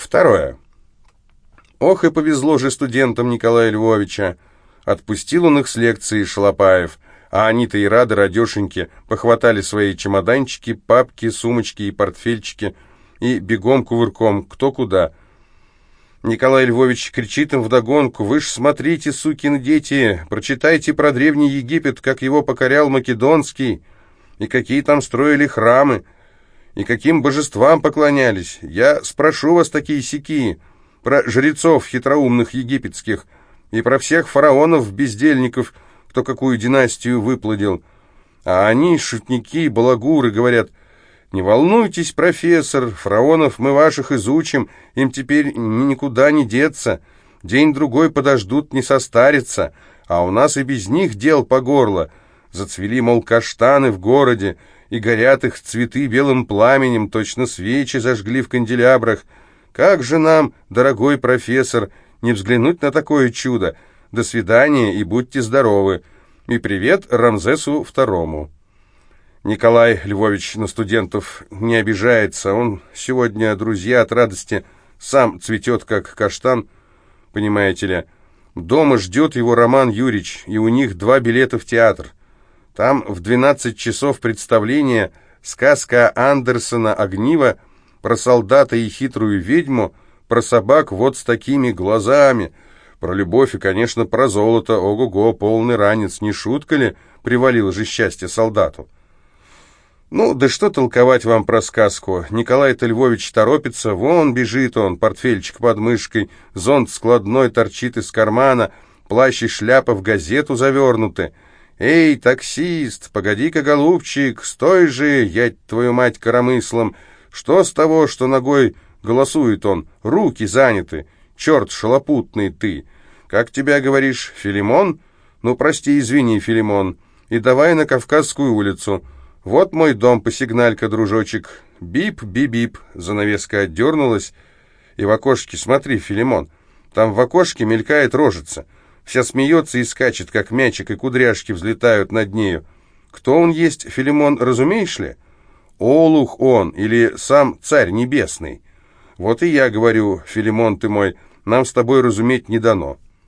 Второе. Ох и повезло же студентам Николая Львовича. Отпустил он их с лекции Шалопаев, а они-то и рады, радешеньки, похватали свои чемоданчики, папки, сумочки и портфельчики, и бегом кувырком, кто куда. Николай Львович кричит им вдогонку, «Вы ж смотрите, сукины дети, прочитайте про Древний Египет, как его покорял Македонский, и какие там строили храмы, и каким божествам поклонялись. Я спрошу вас такие сики про жрецов хитроумных египетских и про всех фараонов-бездельников, кто какую династию выплодил. А они, шутники, балагуры, говорят, «Не волнуйтесь, профессор, фараонов мы ваших изучим, им теперь никуда не деться, день-другой подождут, не состарится, а у нас и без них дел по горло. Зацвели, мол, каштаны в городе, и горят их цветы белым пламенем, точно свечи зажгли в канделябрах, как же нам, дорогой профессор, не взглянуть на такое чудо? До свидания и будьте здоровы. И привет Рамзесу второму. Николай Львович на студентов не обижается. Он сегодня, друзья, от радости сам цветет, как каштан, понимаете ли. Дома ждет его Роман Юрьевич, и у них два билета в театр. Там в 12 часов представления сказка Андерсона «Огниво» про солдата и хитрую ведьму, про собак вот с такими глазами, про любовь и, конечно, про золото. Ого-го, полный ранец, не шутка ли? Привалило же счастье солдату. Ну, да что толковать вам про сказку? Николай-то Львович торопится, вон бежит он, портфельчик под мышкой, зонт складной торчит из кармана, плащ и шляпа в газету завернуты. «Эй, таксист, погоди-ка, голубчик, стой же, я твою мать коромыслом!» Что с того, что ногой голосует он? Руки заняты. Черт шалопутный ты. Как тебя говоришь, Филимон? Ну, прости, извини, Филимон. И давай на Кавказскую улицу. Вот мой дом, посигналь-ка, дружочек. Бип-би-бип. Занавеска отдернулась. И в окошке, смотри, Филимон, там в окошке мелькает рожица. Вся смеется и скачет, как мячик, и кудряшки взлетают над нею. Кто он есть, Филимон, разумеешь ли?» Олух он или сам Царь Небесный? Вот и я говорю, Филимон ты мой, нам с тобой разуметь не дано.